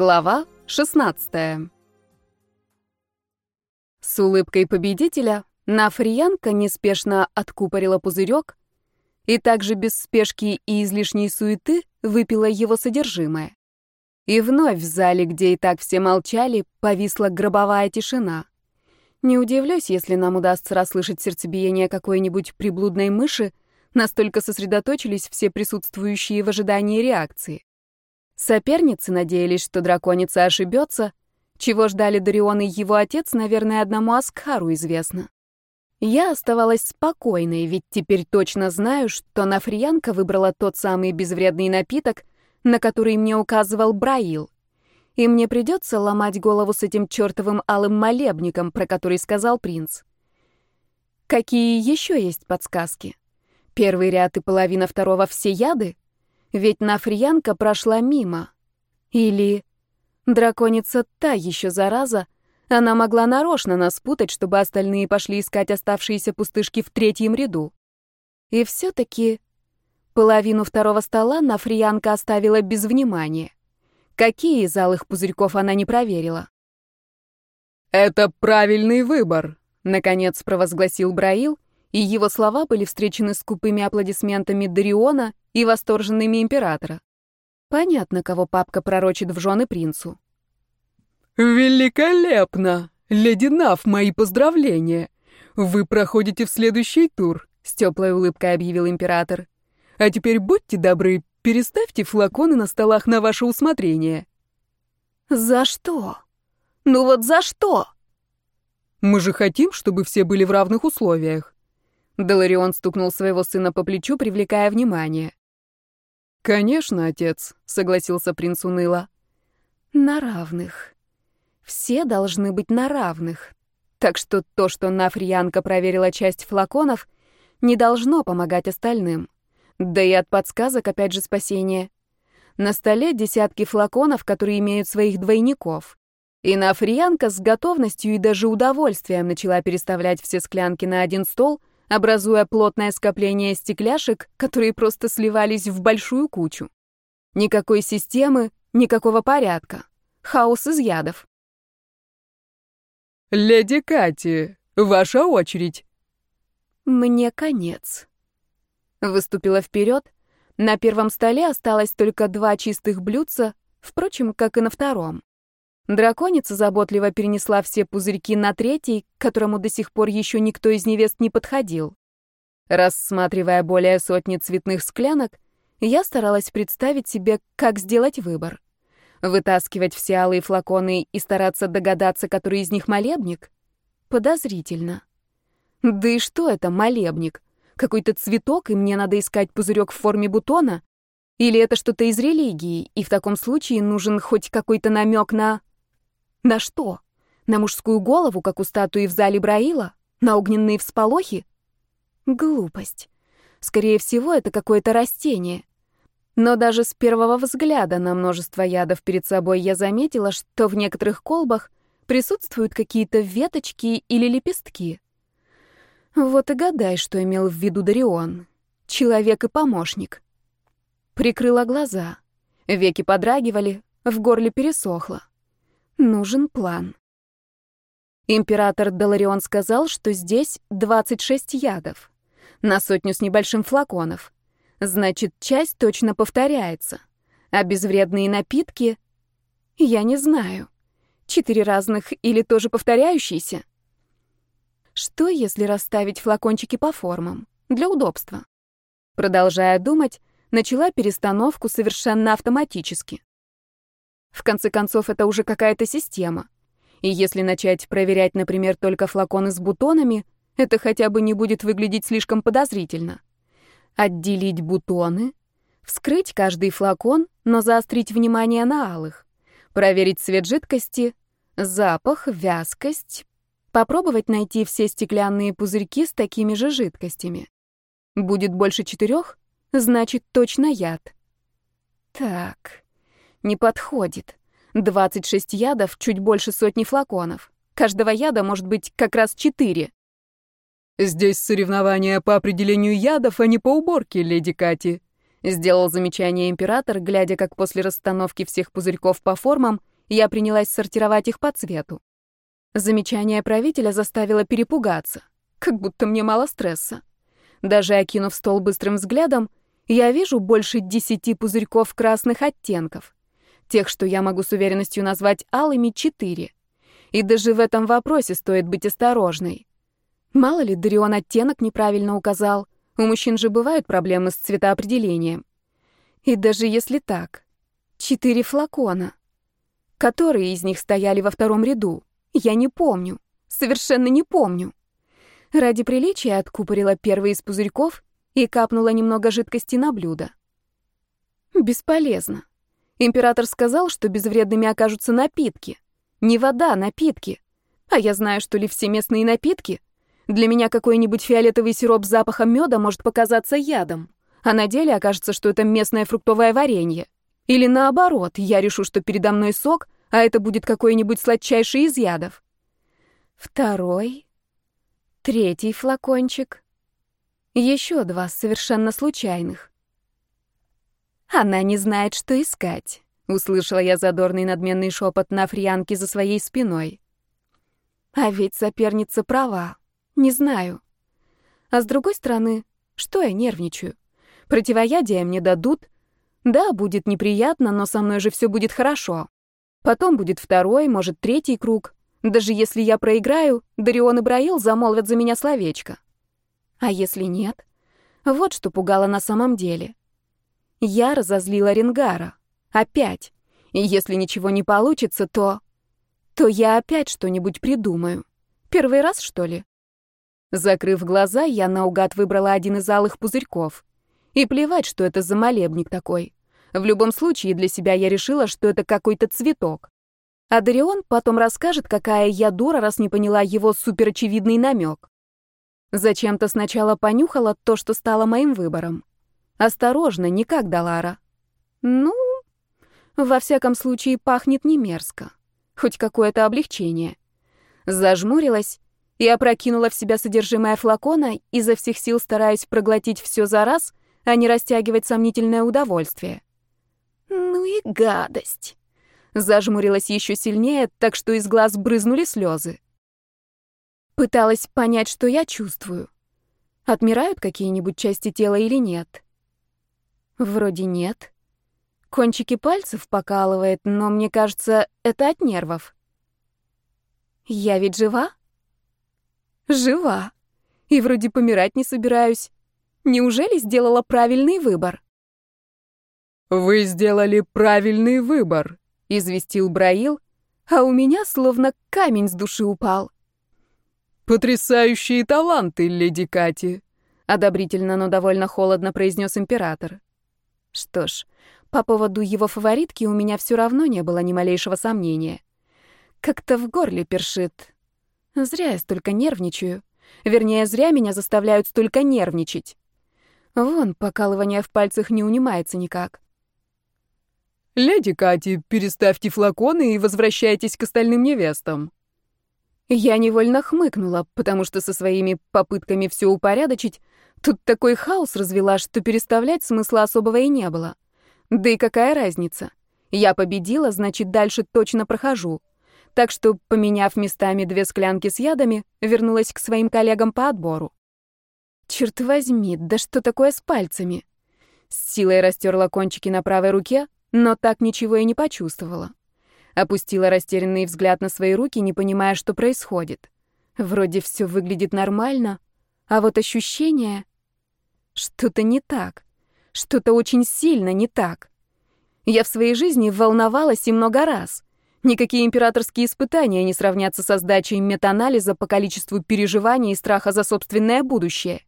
Глава 16 С улыбкой победителя Нафриянка неспешно откупорила пузырек и также без спешки и излишней суеты выпила его содержимое. И вновь в зале, где и так все молчали, повисла гробовая тишина. Не удивлюсь, если нам удастся расслышать сердцебиение какой-нибудь приблудной мыши, настолько сосредоточились все присутствующие в ожидании реакции. Соперницы надеялись, что драконица ошибется, чего ждали Дарион и его отец, наверное, одному Аскару известно. Я оставалась спокойной, ведь теперь точно знаю, что Нафриянка выбрала тот самый безвредный напиток, на который мне указывал Браил. И мне придется ломать голову с этим чертовым алым молебником, про который сказал принц. Какие еще есть подсказки? Первый ряд и половина второго все яды? Ведь Нафриянка прошла мимо. Или драконица та еще зараза, она могла нарочно нас путать, чтобы остальные пошли искать оставшиеся пустышки в третьем ряду. И все-таки половину второго стола Нафриянка оставила без внимания. Какие из алых пузырьков она не проверила? «Это правильный выбор», — наконец провозгласил Браил, и его слова были встречены скупыми аплодисментами Дариона и восторженными императора. Понятно, кого папка пророчит в жены принцу. «Великолепно! Леди Нав, мои поздравления! Вы проходите в следующий тур», — с теплой улыбкой объявил император. «А теперь будьте добры, переставьте флаконы на столах на ваше усмотрение». «За что? Ну вот за что?» «Мы же хотим, чтобы все были в равных условиях». Деларион стукнул своего сына по плечу, привлекая внимание. «Конечно, отец», — согласился принц уныло. «На равных. Все должны быть на равных. Так что то, что Нафриянка проверила часть флаконов, не должно помогать остальным. Да и от подсказок опять же спасение. На столе десятки флаконов, которые имеют своих двойников. И Нафриянка с готовностью и даже удовольствием начала переставлять все склянки на один стол — образуя плотное скопление стекляшек, которые просто сливались в большую кучу. Никакой системы, никакого порядка. Хаос из ядов. «Леди Кати, ваша очередь!» «Мне конец». Выступила вперед. На первом столе осталось только два чистых блюдца, впрочем, как и на втором. Драконица заботливо перенесла все пузырьки на третий, к которому до сих пор еще никто из невест не подходил. Рассматривая более сотни цветных склянок, я старалась представить себе, как сделать выбор. Вытаскивать все алые флаконы и стараться догадаться, который из них молебник? Подозрительно. Да и что это молебник? Какой-то цветок, и мне надо искать пузырек в форме бутона? Или это что-то из религии, и в таком случае нужен хоть какой-то намек на... На что? На мужскую голову, как у статуи в зале Браила? На огненные всполохи? Глупость. Скорее всего, это какое-то растение. Но даже с первого взгляда на множество ядов перед собой я заметила, что в некоторых колбах присутствуют какие-то веточки или лепестки. Вот и гадай, что имел в виду Дарион. Человек и помощник. Прикрыла глаза. Веки подрагивали, в горле пересохло. Нужен план. Император Даларион сказал, что здесь 26 ядов. На сотню с небольшим флаконов. Значит, часть точно повторяется. А безвредные напитки... Я не знаю. Четыре разных или тоже повторяющиеся? Что, если расставить флакончики по формам? Для удобства. Продолжая думать, начала перестановку совершенно автоматически. В конце концов, это уже какая-то система. И если начать проверять, например, только флаконы с бутонами, это хотя бы не будет выглядеть слишком подозрительно. Отделить бутоны, вскрыть каждый флакон, но заострить внимание на алых, проверить цвет жидкости, запах, вязкость, попробовать найти все стеклянные пузырьки с такими же жидкостями. Будет больше четырех, значит точно яд. Так, не подходит. 26 ядов, чуть больше сотни флаконов. Каждого яда может быть как раз четыре. «Здесь соревнования по определению ядов, а не по уборке, леди Кати», Сделал замечание император, глядя, как после расстановки всех пузырьков по формам я принялась сортировать их по цвету. Замечание правителя заставило перепугаться, как будто мне мало стресса. Даже окинув стол быстрым взглядом, я вижу больше десяти пузырьков красных оттенков. Тех, что я могу с уверенностью назвать алыми, четыре. И даже в этом вопросе стоит быть осторожной. Мало ли, Дарион оттенок неправильно указал. У мужчин же бывают проблемы с цветоопределением. И даже если так, четыре флакона. Которые из них стояли во втором ряду? Я не помню. Совершенно не помню. Ради приличия откупорила первый из пузырьков и капнула немного жидкости на блюдо. Бесполезно. Император сказал, что безвредными окажутся напитки. Не вода, напитки. А я знаю, что ли все местные напитки. Для меня какой-нибудь фиолетовый сироп с запахом меда может показаться ядом. А на деле окажется, что это местное фруктовое варенье. Или наоборот, я решу, что передо мной сок, а это будет какой-нибудь сладчайший из ядов. Второй, третий флакончик. Еще два совершенно случайных. Она не знает, что искать, услышала я задорный надменный шепот на фрианке за своей спиной. А ведь соперница права. Не знаю. А с другой стороны, что я нервничаю? Противоядие мне дадут. Да, будет неприятно, но со мной же все будет хорошо. Потом будет второй, может, третий круг. Даже если я проиграю, Дарион и Браил замолвят за меня словечко. А если нет? Вот что пугало на самом деле. Я разозлила Ренгара. Опять. И если ничего не получится, то... То я опять что-нибудь придумаю. Первый раз, что ли? Закрыв глаза, я наугад выбрала один из алых пузырьков. И плевать, что это за молебник такой. В любом случае, для себя я решила, что это какой-то цветок. А Дарион потом расскажет, какая я дура, раз не поняла его суперочевидный намек. Зачем-то сначала понюхала то, что стало моим выбором. Осторожно, не как Далара. Ну, во всяком случае, пахнет не мерзко. Хоть какое-то облегчение. Зажмурилась и опрокинула в себя содержимое флакона, изо всех сил стараясь проглотить все за раз, а не растягивать сомнительное удовольствие. Ну и гадость. Зажмурилась еще сильнее, так что из глаз брызнули слезы. Пыталась понять, что я чувствую. Отмирают какие-нибудь части тела или нет? Вроде нет. Кончики пальцев покалывает, но мне кажется, это от нервов. Я ведь жива? Жива. И вроде помирать не собираюсь. Неужели сделала правильный выбор? «Вы сделали правильный выбор», — известил Браил, а у меня словно камень с души упал. «Потрясающие таланты, леди Кати», — одобрительно, но довольно холодно произнес император. Что ж, по поводу его фаворитки у меня все равно не было ни малейшего сомнения. Как-то в горле першит. Зря я столько нервничаю. Вернее, зря меня заставляют столько нервничать. Вон, покалывание в пальцах не унимается никак. «Леди Кати, переставьте флаконы и возвращайтесь к остальным невестам». Я невольно хмыкнула, потому что со своими попытками все упорядочить тут такой хаос развела, что переставлять смысла особого и не было. Да и какая разница? Я победила, значит, дальше точно прохожу так что, поменяв местами две склянки с ядами, вернулась к своим коллегам по отбору. Черт возьми, да что такое с пальцами? С силой растерла кончики на правой руке, но так ничего и не почувствовала. Опустила растерянный взгляд на свои руки, не понимая, что происходит. Вроде все выглядит нормально, а вот ощущение... Что-то не так. Что-то очень сильно не так. Я в своей жизни волновалась и много раз — Никакие императорские испытания не сравнятся со сдачей метанализа по количеству переживаний и страха за собственное будущее.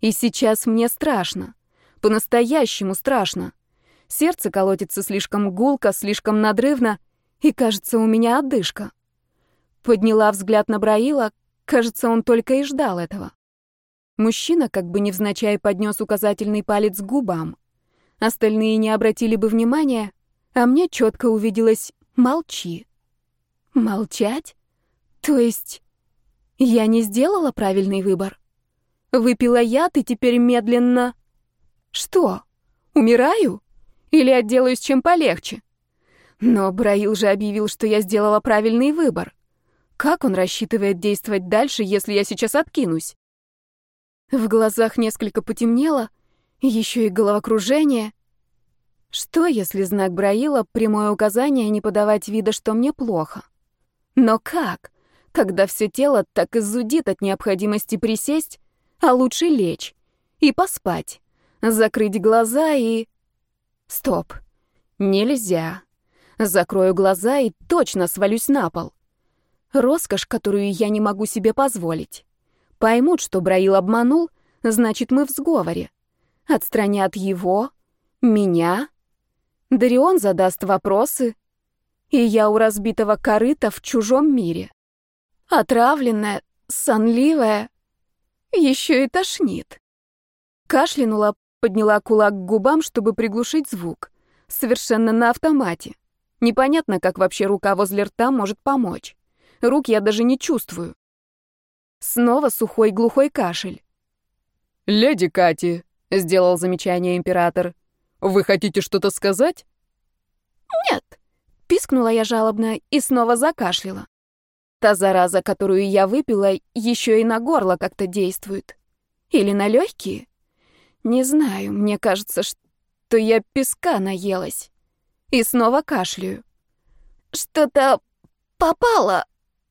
И сейчас мне страшно. По-настоящему страшно. Сердце колотится слишком гулко, слишком надрывно, и, кажется, у меня отдышка. Подняла взгляд на Браила, кажется, он только и ждал этого. Мужчина как бы невзначай поднес указательный палец к губам. Остальные не обратили бы внимания, а мне четко увиделось Молчи. Молчать? То есть я не сделала правильный выбор? Выпила яд и теперь медленно... Что? Умираю? Или отделаюсь чем полегче? Но Браил же объявил, что я сделала правильный выбор. Как он рассчитывает действовать дальше, если я сейчас откинусь? В глазах несколько потемнело, еще и головокружение. Что, если знак Браила — прямое указание не подавать вида, что мне плохо? Но как? Когда все тело так и зудит от необходимости присесть, а лучше лечь и поспать, закрыть глаза и... Стоп. Нельзя. Закрою глаза и точно свалюсь на пол. Роскошь, которую я не могу себе позволить. Поймут, что Браил обманул, значит, мы в сговоре. Отстранят его, меня. Дарион задаст вопросы, и я у разбитого корыта в чужом мире. Отравленная, сонливая, еще и тошнит. Кашлянула, подняла кулак к губам, чтобы приглушить звук. Совершенно на автомате. Непонятно, как вообще рука возле рта может помочь. Рук я даже не чувствую. Снова сухой глухой кашель. «Леди Кати», — сделал замечание император, — «вы хотите что-то сказать?» «Нет», — пискнула я жалобно и снова закашляла. Та зараза, которую я выпила, еще и на горло как-то действует. Или на легкие? Не знаю, мне кажется, что я песка наелась. И снова кашляю. Что-то попало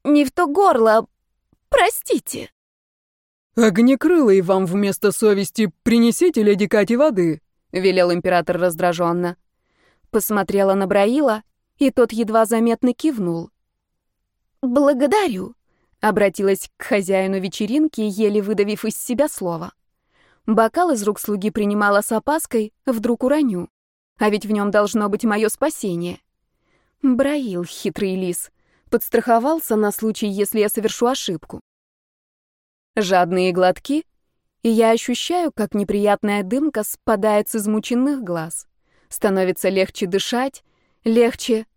не в то горло, простите. «Огнекрылый вам вместо совести принесите леди Кати воды», — велел император раздраженно. Посмотрела на Браила, и тот едва заметно кивнул. «Благодарю», — обратилась к хозяину вечеринки, еле выдавив из себя слово. Бокал из рук слуги принимала с опаской, вдруг уроню. А ведь в нем должно быть мое спасение. Браил, хитрый лис, подстраховался на случай, если я совершу ошибку. Жадные глотки, и я ощущаю, как неприятная дымка спадает с измученных глаз. Становится легче дышать, легче,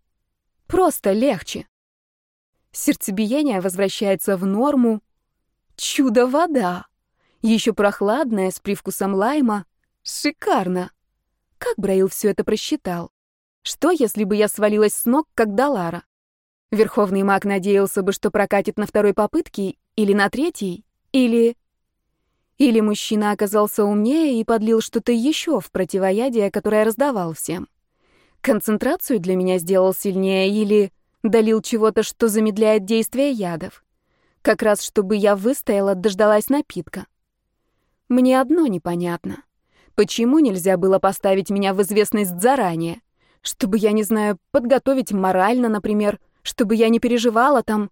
просто легче. Сердцебиение возвращается в норму. Чудо-вода! Еще прохладная, с привкусом лайма. Шикарно! Как Браил все это просчитал? Что, если бы я свалилась с ног, как Далара? Верховный маг надеялся бы, что прокатит на второй попытке или на третьей, или... Или мужчина оказался умнее и подлил что-то еще в противоядие, которое раздавал всем. Концентрацию для меня сделал сильнее или долил чего-то, что замедляет действие ядов. Как раз чтобы я выстояла, дождалась напитка. Мне одно непонятно. Почему нельзя было поставить меня в известность заранее? Чтобы, я не знаю, подготовить морально, например, чтобы я не переживала там.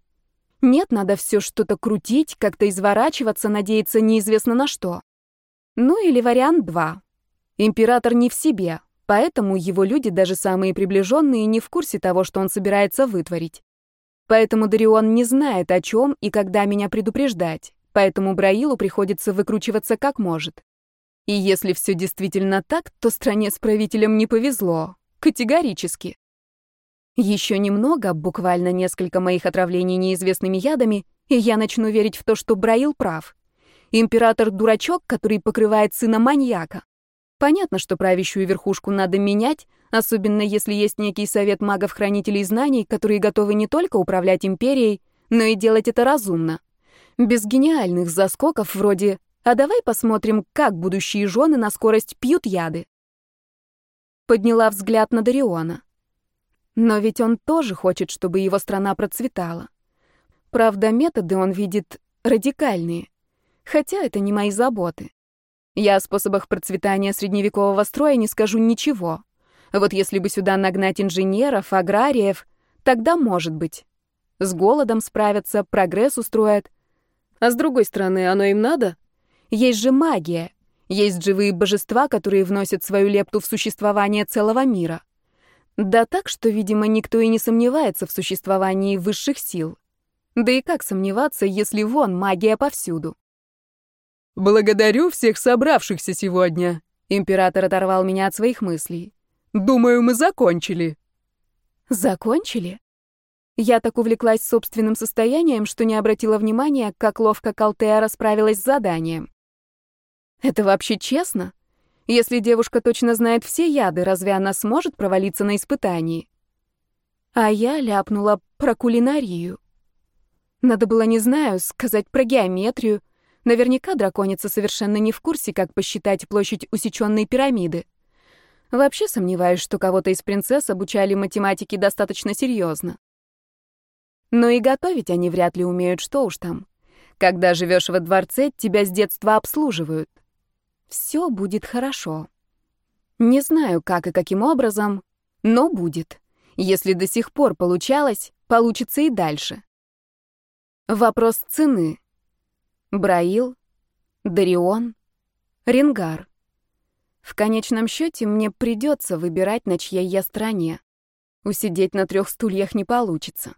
Нет, надо все что-то крутить, как-то изворачиваться, надеяться неизвестно на что. Ну или вариант два. Император не в себе, Поэтому его люди, даже самые приближенные, не в курсе того, что он собирается вытворить. Поэтому Дарион не знает, о чем и когда меня предупреждать. Поэтому Браилу приходится выкручиваться как может. И если все действительно так, то стране с правителем не повезло. Категорически. Еще немного, буквально несколько моих отравлений неизвестными ядами, и я начну верить в то, что Браил прав. Император — дурачок, который покрывает сына маньяка. Понятно, что правящую верхушку надо менять, особенно если есть некий совет магов-хранителей знаний, которые готовы не только управлять империей, но и делать это разумно. Без гениальных заскоков вроде «А давай посмотрим, как будущие жены на скорость пьют яды». Подняла взгляд на Дариона. Но ведь он тоже хочет, чтобы его страна процветала. Правда, методы он видит радикальные. Хотя это не мои заботы. Я о способах процветания средневекового строя не скажу ничего. Вот если бы сюда нагнать инженеров, аграриев, тогда может быть. С голодом справятся, прогресс устроят. А с другой стороны, оно им надо? Есть же магия. Есть живые божества, которые вносят свою лепту в существование целого мира. Да так, что, видимо, никто и не сомневается в существовании высших сил. Да и как сомневаться, если вон магия повсюду? «Благодарю всех собравшихся сегодня», — император оторвал меня от своих мыслей. «Думаю, мы закончили». «Закончили?» Я так увлеклась собственным состоянием, что не обратила внимания, как ловко Калтея расправилась с заданием. Это вообще честно? Если девушка точно знает все яды, разве она сможет провалиться на испытании? А я ляпнула про кулинарию. Надо было, не знаю, сказать про геометрию. Наверняка драконица совершенно не в курсе, как посчитать площадь усеченной пирамиды. Вообще сомневаюсь, что кого-то из принцесс обучали математике достаточно серьезно. Но и готовить они вряд ли умеют, что уж там. Когда живешь во дворце, тебя с детства обслуживают. Все будет хорошо. Не знаю, как и каким образом, но будет. Если до сих пор получалось, получится и дальше. Вопрос цены. Браил, Дарион, Рингар. В конечном счете мне придется выбирать, на чьей я стороне. Усидеть на трех стульях не получится.